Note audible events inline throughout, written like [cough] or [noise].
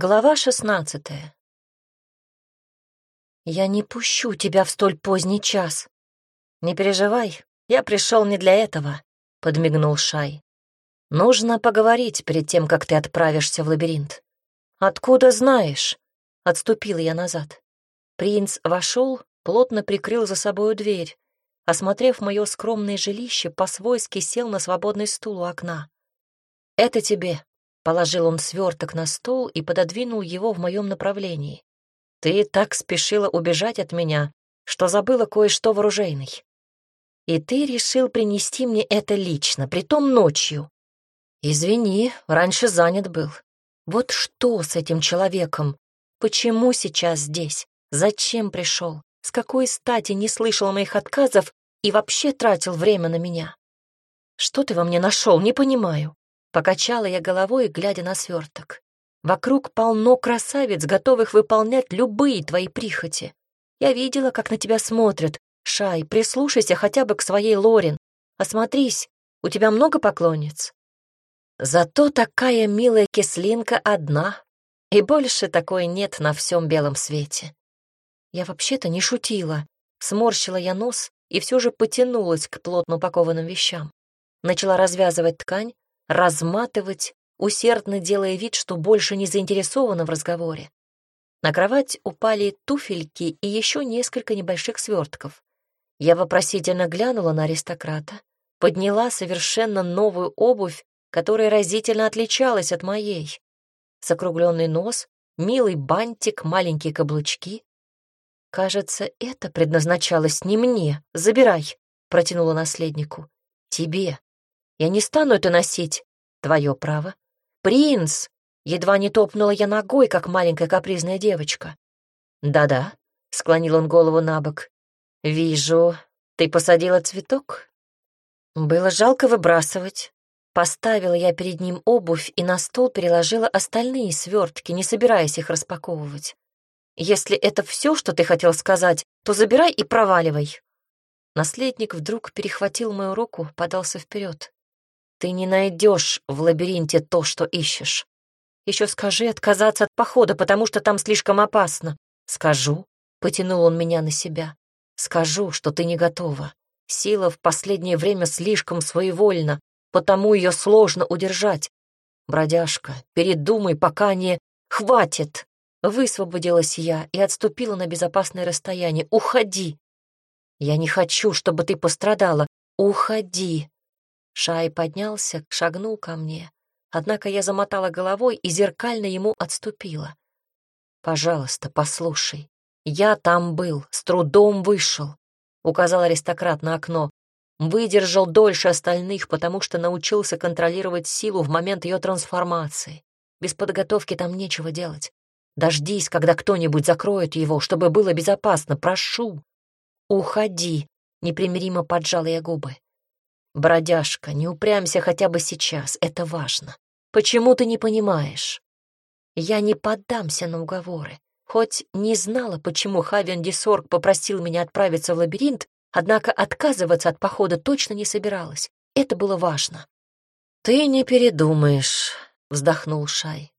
Глава шестнадцатая. «Я не пущу тебя в столь поздний час». «Не переживай, я пришел не для этого», — подмигнул Шай. «Нужно поговорить перед тем, как ты отправишься в лабиринт». «Откуда знаешь?» — отступила я назад. Принц вошел, плотно прикрыл за собою дверь. Осмотрев мое скромное жилище, по-свойски сел на свободный стул у окна. «Это тебе», Положил он сверток на стол и пододвинул его в моем направлении. «Ты так спешила убежать от меня, что забыла кое-что в. И ты решил принести мне это лично, притом ночью. Извини, раньше занят был. Вот что с этим человеком? Почему сейчас здесь? Зачем пришел? С какой стати не слышал моих отказов и вообще тратил время на меня? Что ты во мне нашел, не понимаю. Покачала я головой, глядя на сверток. Вокруг полно красавиц, готовых выполнять любые твои прихоти. Я видела, как на тебя смотрят. Шай, прислушайся хотя бы к своей Лорин. Осмотрись, у тебя много поклонниц? Зато такая милая кислинка одна, и больше такой нет на всем белом свете. Я вообще-то не шутила. Сморщила я нос и все же потянулась к плотно упакованным вещам. Начала развязывать ткань, разматывать, усердно делая вид, что больше не заинтересована в разговоре. На кровать упали туфельки и еще несколько небольших свертков. Я вопросительно глянула на аристократа, подняла совершенно новую обувь, которая разительно отличалась от моей. Закругленный нос, милый бантик, маленькие каблучки. «Кажется, это предназначалось не мне. Забирай», — протянула наследнику. «Тебе. Я не стану это носить. Твое право. Принц! Едва не топнула я ногой, как маленькая капризная девочка. Да-да, склонил он голову на бок. Вижу, ты посадила цветок? Было жалко выбрасывать. Поставила я перед ним обувь и на стол переложила остальные свертки, не собираясь их распаковывать. Если это все, что ты хотел сказать, то забирай и проваливай. Наследник вдруг перехватил мою руку, подался вперед. Ты не найдешь в лабиринте то, что ищешь. Еще скажи отказаться от похода, потому что там слишком опасно. Скажу, потянул он меня на себя. Скажу, что ты не готова. Сила в последнее время слишком своевольна, потому ее сложно удержать. Бродяжка, передумай, пока не... Хватит! Высвободилась я и отступила на безопасное расстояние. Уходи! Я не хочу, чтобы ты пострадала. Уходи! Шай поднялся, шагнул ко мне. Однако я замотала головой и зеркально ему отступила. «Пожалуйста, послушай. Я там был, с трудом вышел», — указал аристократ на окно. «Выдержал дольше остальных, потому что научился контролировать силу в момент ее трансформации. Без подготовки там нечего делать. Дождись, когда кто-нибудь закроет его, чтобы было безопасно. Прошу. Уходи», — непримиримо поджала я губы. Бродяжка, не упрямься хотя бы сейчас, это важно. Почему ты не понимаешь? Я не поддамся на уговоры. Хоть не знала, почему Хавиан Десорг попросил меня отправиться в лабиринт, однако отказываться от похода точно не собиралась. Это было важно. «Ты не передумаешь», — вздохнул Шай.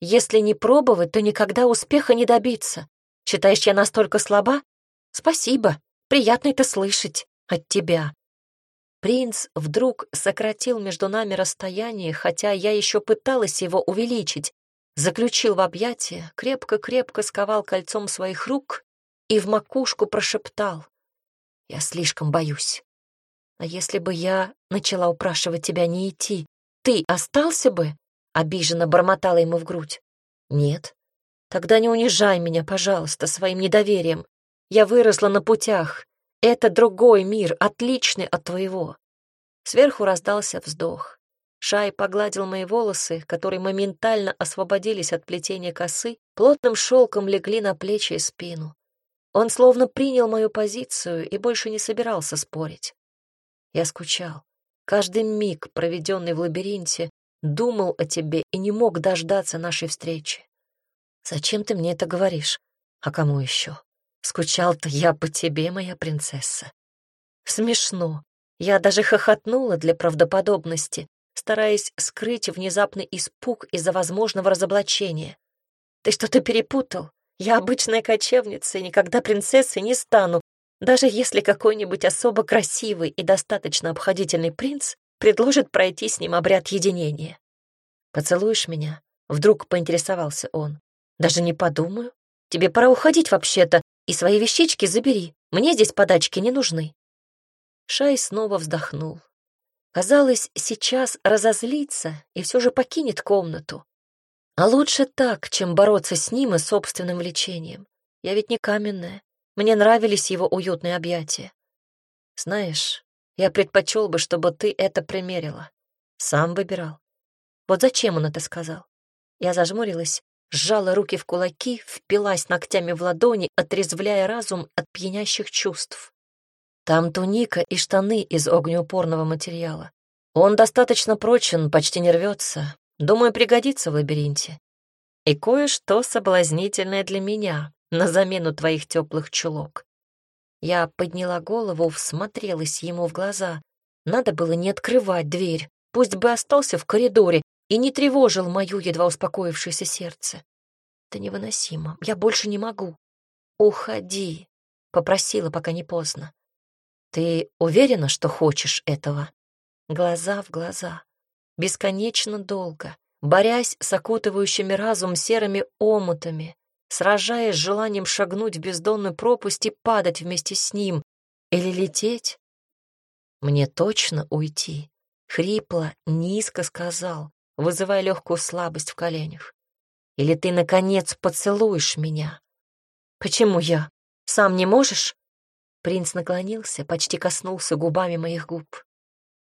«Если не пробовать, то никогда успеха не добиться. Считаешь, я настолько слаба? Спасибо, приятно это слышать от тебя. Принц вдруг сократил между нами расстояние, хотя я еще пыталась его увеличить, заключил в объятия, крепко-крепко сковал кольцом своих рук и в макушку прошептал. «Я слишком боюсь. А если бы я начала упрашивать тебя не идти, ты остался бы?» Обиженно бормотала ему в грудь. «Нет. Тогда не унижай меня, пожалуйста, своим недоверием. Я выросла на путях, это другой мир, отличный от твоего. Сверху раздался вздох. Шай погладил мои волосы, которые моментально освободились от плетения косы, плотным шелком легли на плечи и спину. Он словно принял мою позицию и больше не собирался спорить. Я скучал. Каждый миг, проведенный в лабиринте, думал о тебе и не мог дождаться нашей встречи. Зачем ты мне это говоришь? А кому еще? Скучал-то я по тебе, моя принцесса. Смешно. Я даже хохотнула для правдоподобности, стараясь скрыть внезапный испуг из-за возможного разоблачения. Ты что-то перепутал. Я обычная кочевница и никогда принцессой не стану, даже если какой-нибудь особо красивый и достаточно обходительный принц предложит пройти с ним обряд единения. «Поцелуешь меня?» — вдруг поинтересовался он. «Даже не подумаю. Тебе пора уходить вообще-то, и свои вещички забери. Мне здесь подачки не нужны». Шай снова вздохнул. Казалось, сейчас разозлится и все же покинет комнату. А лучше так, чем бороться с ним и собственным влечением. Я ведь не каменная. Мне нравились его уютные объятия. Знаешь, я предпочел бы, чтобы ты это примерила. Сам выбирал. Вот зачем он это сказал? Я зажмурилась, сжала руки в кулаки, впилась ногтями в ладони, отрезвляя разум от пьянящих чувств. Там туника и штаны из огнеупорного материала. Он достаточно прочен, почти не рвется. Думаю, пригодится в лабиринте. И кое-что соблазнительное для меня на замену твоих теплых чулок. Я подняла голову, всмотрелась ему в глаза. Надо было не открывать дверь, пусть бы остался в коридоре и не тревожил мою едва успокоившееся сердце. Это невыносимо, я больше не могу. Уходи, попросила, пока не поздно. Ты уверена, что хочешь этого? Глаза в глаза. Бесконечно долго, борясь с окутывающими разум серыми омутами, сражаясь с желанием шагнуть в бездонную пропасть и падать вместе с ним, или лететь? Мне точно уйти, хрипло, низко сказал, вызывая легкую слабость в коленях. Или ты, наконец, поцелуешь меня? Почему я? Сам не можешь? Принц наклонился, почти коснулся губами моих губ.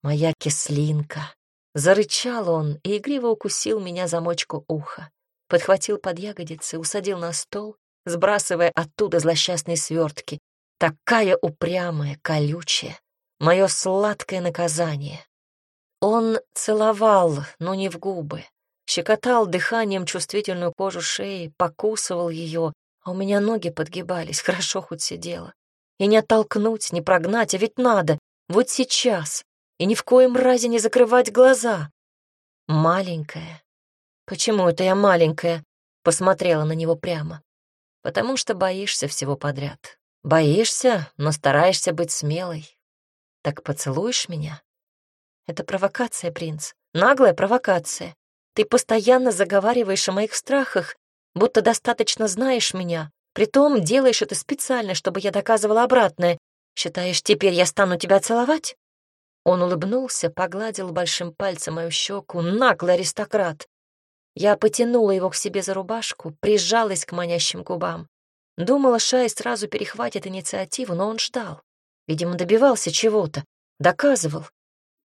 «Моя кислинка!» Зарычал он и игриво укусил меня за мочку уха. Подхватил под ягодицы, усадил на стол, сбрасывая оттуда злосчастные свертки. Такая упрямая, колючая. Мое сладкое наказание. Он целовал, но не в губы. Щекотал дыханием чувствительную кожу шеи, покусывал ее, а у меня ноги подгибались, [laughs] хорошо хоть сидела. И не оттолкнуть, не прогнать, а ведь надо, вот сейчас. И ни в коем разе не закрывать глаза. Маленькая. Почему это я маленькая? Посмотрела на него прямо. Потому что боишься всего подряд. Боишься, но стараешься быть смелой. Так поцелуешь меня? Это провокация, принц. Наглая провокация. Ты постоянно заговариваешь о моих страхах, будто достаточно знаешь меня, Притом делаешь это специально, чтобы я доказывала обратное. Считаешь, теперь я стану тебя целовать?» Он улыбнулся, погладил большим пальцем мою щеку. Наглый аристократ. Я потянула его к себе за рубашку, прижалась к манящим губам. Думала, Шай сразу перехватит инициативу, но он ждал. Видимо, добивался чего-то. Доказывал.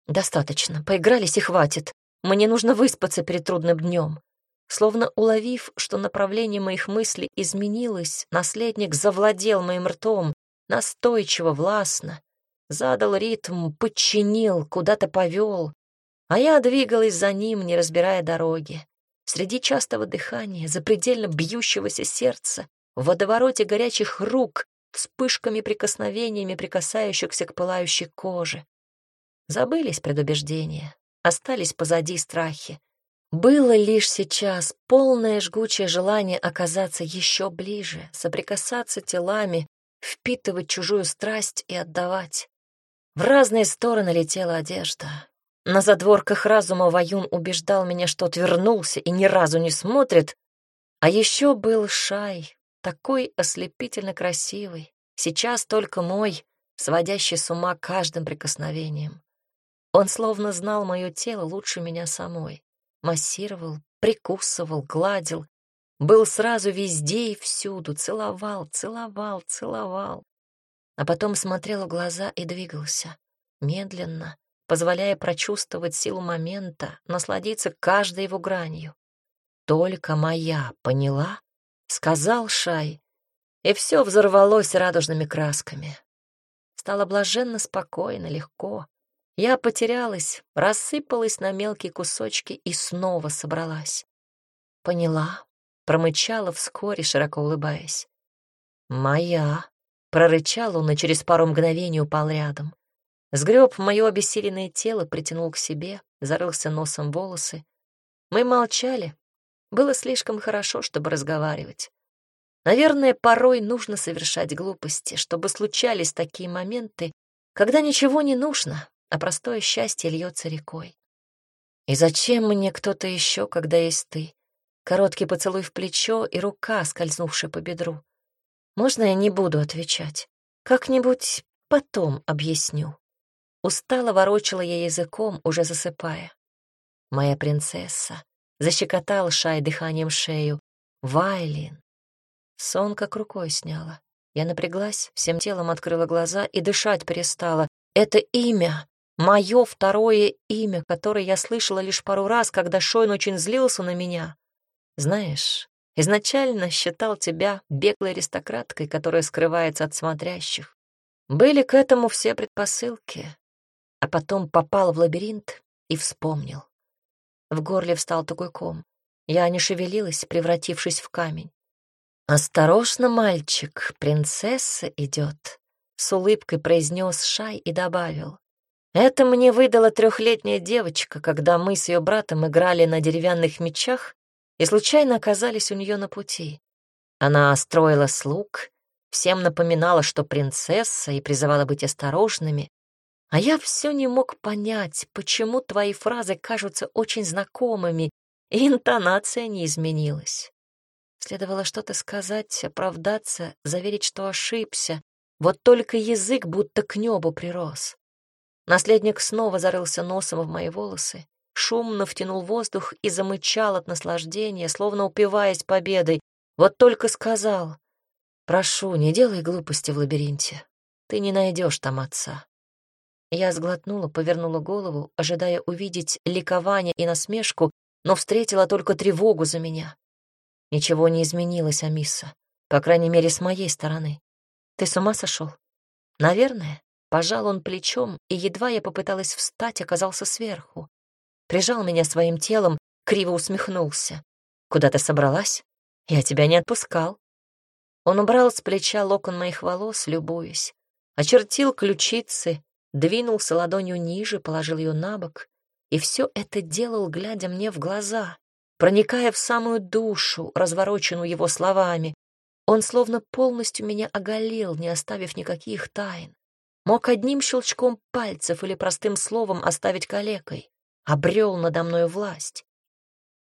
Достаточно, поигрались и хватит. Мне нужно выспаться перед трудным днем. Словно уловив, что направление моих мыслей изменилось, наследник завладел моим ртом, настойчиво, властно, задал ритм, подчинил, куда-то повел, а я двигалась за ним, не разбирая дороги. Среди частого дыхания, запредельно бьющегося сердца, в водовороте горячих рук, вспышками прикосновениями прикасающихся к пылающей коже. Забылись предубеждения, остались позади страхи. Было лишь сейчас полное жгучее желание оказаться еще ближе, соприкасаться телами, впитывать чужую страсть и отдавать. В разные стороны летела одежда. На задворках разума Ваюн убеждал меня, что отвернулся и ни разу не смотрит. А еще был Шай, такой ослепительно красивый, сейчас только мой, сводящий с ума каждым прикосновением. Он словно знал мое тело лучше меня самой массировал, прикусывал, гладил, был сразу везде и всюду, целовал, целовал, целовал. А потом смотрел в глаза и двигался, медленно, позволяя прочувствовать силу момента, насладиться каждой его гранью. «Только моя, поняла?» — сказал Шай, и все взорвалось радужными красками. Стало блаженно спокойно, легко, я потерялась, рассыпалась на мелкие кусочки и снова собралась. Поняла, промычала вскоре, широко улыбаясь. «Моя!» — прорычал он и через пару мгновений упал рядом. Сгреб мое обессиленное тело, притянул к себе, зарылся носом волосы. Мы молчали. было слишком хорошо, чтобы разговаривать. Наверное, порой нужно совершать глупости, чтобы случались такие моменты, когда ничего не нужно, а простое счастье льется рекой. И зачем мне кто-то еще, когда есть ты? Короткий поцелуй в плечо и рука, скользнувшая по бедру. Можно я не буду отвечать? Как-нибудь потом объясню. Устало ворочала я языком, уже засыпая. Моя принцесса. Защекотал Шай дыханием шею. Вайлин. Сон как рукой сняла. Я напряглась, всем телом открыла глаза и дышать перестала. Это имя, мое второе имя, которое я слышала лишь пару раз, когда Шойн очень злился на меня. Знаешь, изначально считал тебя беглой аристократкой, которая скрывается от смотрящих. Были к этому все предпосылки. А потом попал в лабиринт и вспомнил. В горле встал такой ком. Я не шевелилась, превратившись в камень. «Осторожно, мальчик, принцесса идет», — с улыбкой произнес Шай и добавил. «Это мне выдала трехлетняя девочка, когда мы с ее братом играли на деревянных мечах и случайно оказались у нее на пути. Она строила слуг, всем напоминала, что принцесса, и призывала быть осторожными. А я все не мог понять, почему твои фразы кажутся очень знакомыми, и интонация не изменилась. Следовало что-то сказать, оправдаться, заверить, что ошибся. Вот только язык будто к небу прирос. Наследник снова зарылся носом в мои волосы, шумно втянул воздух и замычал от наслаждения, словно упиваясь победой. Вот только сказал, «Прошу, не делай глупости в лабиринте. Ты не найдешь там отца». Я сглотнула, повернула голову, ожидая увидеть ликование и насмешку, но встретила только тревогу за меня. Ничего не изменилось, Амисса, по крайней мере, с моей стороны. Ты с ума сошел? Наверное. Пожал он плечом, и едва я попыталась встать, оказался сверху прижал меня своим телом, криво усмехнулся. «Куда ты собралась? Я тебя не отпускал». Он убрал с плеча локон моих волос, любуясь, очертил ключицы, двинулся ладонью ниже, положил ее на бок, и все это делал, глядя мне в глаза, проникая в самую душу, развороченную его словами. Он словно полностью меня оголил, не оставив никаких тайн. Мог одним щелчком пальцев или простым словом оставить калекой обрел надо мной власть.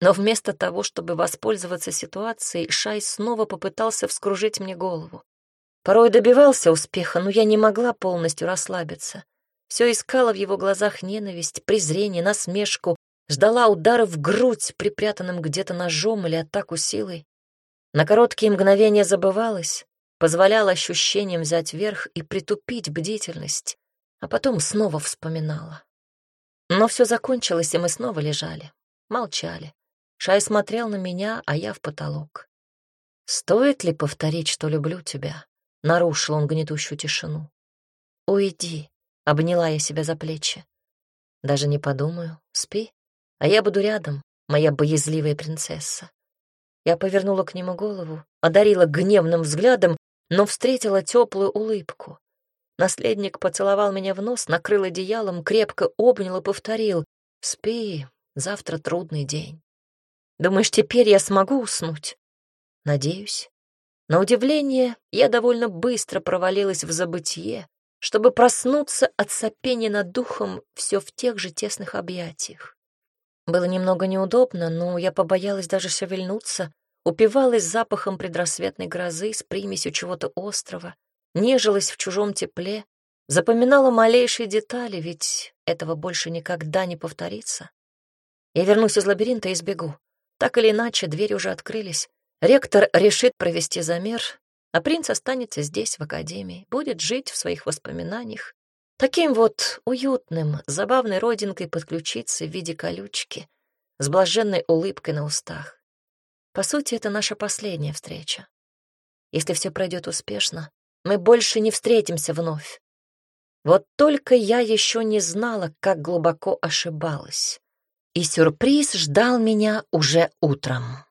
Но вместо того, чтобы воспользоваться ситуацией, Шай снова попытался вскружить мне голову. Порой добивался успеха, но я не могла полностью расслабиться. Все искала в его глазах ненависть, презрение, насмешку, ждала удара в грудь, припрятанным где-то ножом или атаку силой. На короткие мгновения забывалась, позволяла ощущениям взять верх и притупить бдительность, а потом снова вспоминала. Но все закончилось, и мы снова лежали, молчали. Шай смотрел на меня, а я в потолок. «Стоит ли повторить, что люблю тебя?» — нарушил он гнетущую тишину. «Уйди», — обняла я себя за плечи. «Даже не подумаю. Спи, а я буду рядом, моя боязливая принцесса». Я повернула к нему голову, одарила гневным взглядом, но встретила теплую улыбку. Наследник поцеловал меня в нос, накрыл одеялом, крепко обнял и повторил «Спи, завтра трудный день». «Думаешь, теперь я смогу уснуть?» «Надеюсь». На удивление, я довольно быстро провалилась в забытье, чтобы проснуться от сопения над духом все в тех же тесных объятиях. Было немного неудобно, но я побоялась даже шевельнуться, упивалась запахом предрассветной грозы с примесью чего-то острого, нежилась в чужом тепле, запоминала малейшие детали, ведь этого больше никогда не повторится. Я вернусь из лабиринта и сбегу. Так или иначе, двери уже открылись. Ректор решит провести замер, а принц останется здесь, в академии, будет жить в своих воспоминаниях. Таким вот уютным, забавной родинкой подключиться в виде колючки, с блаженной улыбкой на устах. По сути, это наша последняя встреча. Если все пройдет успешно, мы больше не встретимся вновь. Вот только я еще не знала, как глубоко ошибалась. И сюрприз ждал меня уже утром.